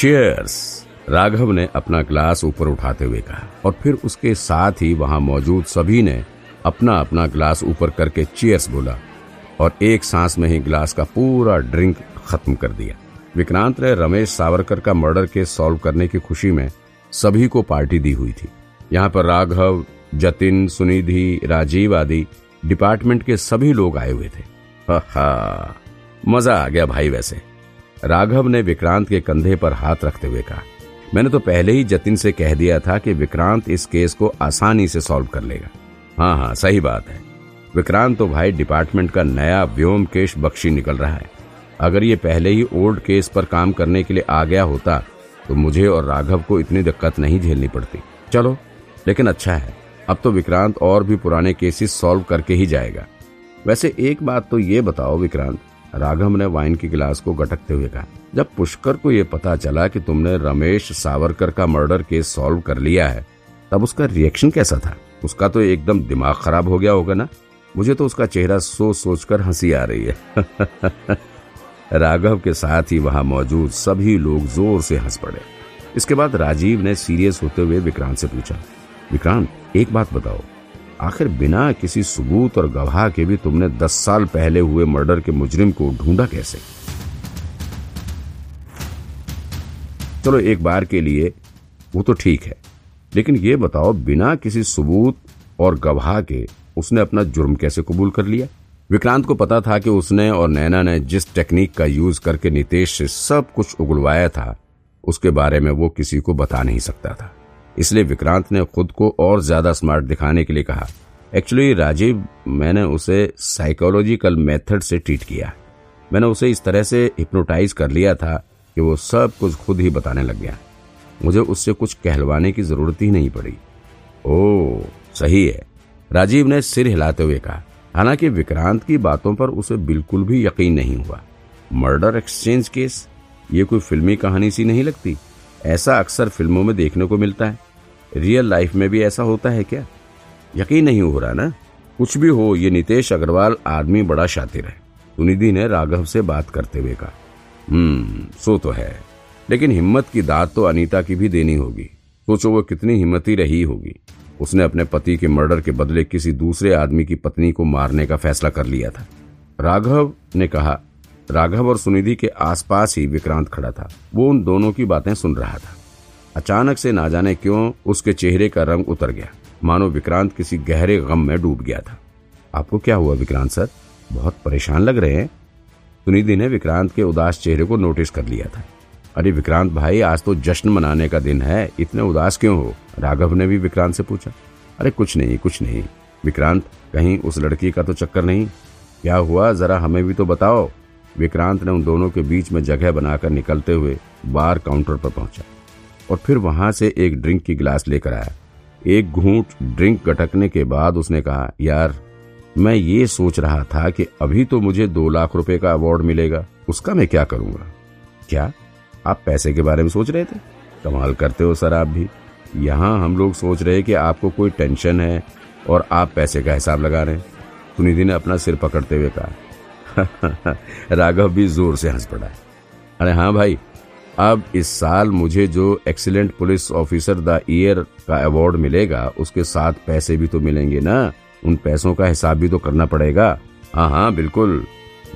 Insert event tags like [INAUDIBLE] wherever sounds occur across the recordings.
Chairs Raghav ने अपना glass ऊपर उठाते हुए कहा और फिर उसके साथ ही वहाँ मौजूद सभी ने अपना अपना ग्लास ऊपर करके चेयर्स बोला और एक सांस में ही ग्लास का पूरा ड्रिंक खत्म कर दिया। विक्रांत ने रमेश सावरकर का मर्डर केस सॉल्व करने की खुशी में सभी को पार्टी दी हुई थी। यहाँ पर राघव, जतिन, सुनिधि, राजीव आदि डिपार्टमेंट के सभी लोग आए हुए थे। हा मज़ा आ गया भाई वैसे। राघव ने विक्रांत के कंधे पर हाथ रखते हुए कहा, मैंने तो पहले ही जतिन से कह दिया था कि विक्रांत इस केस को आसानी से सॉल्व कर लेगा। हाँ हाँ सही बात है। विक्रांत तो भाई डिपार्टमेंट का नया व्योम केश बख्शी निकल रहा है। अगर ये पहले ही ओल्ड केस पर काम करने के लिए आ गया होता तो मुझे और राघव को इतनी दिक्कत नहीं झेलनी पड़ती। चलो, लेकिन अच्छा है, अब तो विक्रांत और भी पुराने केसेस सॉल्व करके ही जाएगा। वैसे एक बात तो ये बताओ विक्रांत राघव ने वाइन की गिलास को गटकते हुए कहा, जब पुष्कर को यह पता चला कि तुमने रमेश सावरकर का मर्डर केस सॉल्व कर लिया है, तब उसका रिएक्शन कैसा था? उसका तो एकदम दिमाग खराब हो गया होगा ना? मुझे तो उसका चेहरा सोच सोचकर हँसी आ रही है। [LAUGHS] राघव के साथ ही वहाँ मौजूद सभी लोग ज़ोर से हंस पड़े। इसके बाद राजीव ने सीरियस होते हुए विक्रांत से पूछा, विक्रांत, एक बात बताओ आखिर बिना किसी सबूत और गवाह के भी तुमने दस साल पहले हुए मर्डर के मुजरिम को ढूंढा कैसे? चलो एक बार के लिए, वो तो ठीक है। लेकिन ये बताओ, बिना किसी सबूत और गवाह के उसने अपना जुर्म कैसे कबूल कर लिया? विक्रांत को पता था कि उसने और नैना ने जिस टेक्निक का यूज़ करके नितेश से सब कुछ उगलवाया था, उसके बारे में वो किसी को बता नहीं सकता था। इसलिए विक्रांत ने खुद को और ज़्यादा स्मार्ट दिखाने के लिए कहा। एक्चुअली राजीव, मैंने उसे साइकोलॉजिकल मेथड से ट्रीट किया। मैंने उसे इस तरह से हिप्नोटाइज कर लिया था कि वो सब कुछ खुद ही बताने लग गया। मुझे उससे कुछ कहलवाने की ज़रूरत ही नहीं पड़ी। ओ सही है। राजीव ने सिर हिलाते हुए कहा। हालाँकि विक्रांत की बातों पर उसे बिल्कुल भी यकीन नहीं हुआ। Murder exchange case? ये कोई फिल्मी कहानी सी नहीं लगती? ऐसा अक्सर फ़िल्मों में देखने को मिलता है। रियल लाइफ में भी ऐसा होता है क्या? यकीन नहीं हो रहा ना? कुछ भी हो, ये नितेश अग्रवाल आदमी बड़ा शातिर है। सुनिधि ने राघव से बात करते हुए कहा हम्म सो तो है। लेकिन हिम्मत की दाद तो अनीता की भी देनी होगी। सोचो वो कितनी हिम्मती रही होगी। उसने अपने पति के मर्डर के बदले किसी दूसरे आदमी की पत्नी को मारने का फैसला कर लिया था। राघव ने कहा, राघव और सुनिधि के आसपास ही विक्रांत खड़ा था। वो उन दोनों की बातें सुन रहा था। अचानक से ना जाने क्यों उसके चेहरे का रंग उतर गया। मानो विक्रांत किसी गहरे गम में डूब गया था। आपको क्या हुआ विक्रांत सर? बहुत परेशान लग रहे हैं। सुनिधि ने विक्रांत के उदास चेहरे को नोटिस कर लिया था। अरे विक्रांत भाई, आज तो जश्न मनाने का दिन है। इतने उदास क्यों हो? राघव ने भी विक्रांत से पूछा। अरे कुछ नहीं कुछ नहीं। विक्रांत, कहीं उस लड़की का तो चक्कर नहीं। क्या हुआ? जरा हमें भी तो बताओ। विक्रांत ने उन दोनों के बीच में जगह बनाकर निकलते हुए बार काउंटर पर पहुँचा। और फिर वहाँ से एक ड्रिंक की गिलास लेकर आया। एक घूंट ड्रिंक गटकने के बाद उसने कहा, यार, मैं ये सोच रहा था कि अभी तो मुझे दो लाख रुपए का अवार्ड मिलेगा, उसका मैं क्या करूँगा? क्या? आप पैसे के बारे में सोच रहे थे? कमाल करते हो सर आप भी। यहाँ हम लोग सोच रहे कि आपको कोई टेंशन है और आप पैसे का हिसाब लगा रहे हैं। सुनिधि ने अपना सिर पकड़ते हुए कहा, [LAUGHS] राघव भी ज़ोर से हंस पड़ा। अरे हाँ भाई अब इस साल मुझे जो excellent police officer the year का अवार्ड मिलेगा, उसके साथ पैसे भी तो मिलेंगे ना। उन पैसों का हिसाब भी तो करना पड़ेगा। हाँ हाँ बिल्कुल।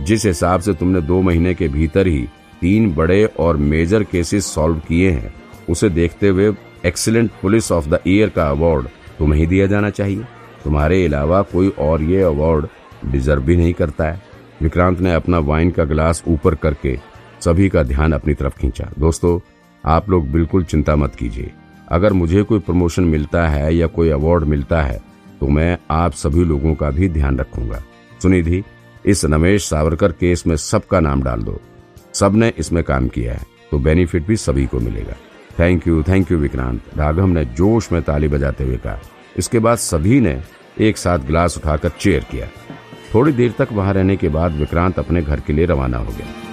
जिस हिसाब से तुमने दो महीने के भीतर ही तीन बड़े और मेजर केसेस सॉल्व किए हैं, उसे देखते हुए excellent police of the year का अवार्ड तुम्हें ही दिया जाना चाहिए। तुम्हारे अलावा कोई और ये अवार्ड डिजर्व भी नहीं करता है। विक्रांत ने अपना वाइन का गिलास ऊपर करके सभी का ध्यान अपनी तरफ़ खींचा। दोस्तों, आप लोग बिल्कुल चिंता मत कीजिए। अगर मुझे कोई प्रमोशन मिलता है या कोई अवार्ड मिलता है तो मैं आप सभी लोगों का भी ध्यान रखूँगा। सुनिधि, इस रमेश सावरकर केस में सबका नाम डाल दो। सबने इसमें काम किया है तो बेनिफिट भी सभी को मिलेगा। Thank you thank you Vikrant. Raghav ने जोश में ताली बजाते हुए कहा। इसके बाद सभी ने एक साथ ग्लास उठाकर चेयर किया। थोड़ी देर तक वहाँ रहने के बाद विक्रांत अपने घर के लिए रवाना हो गया।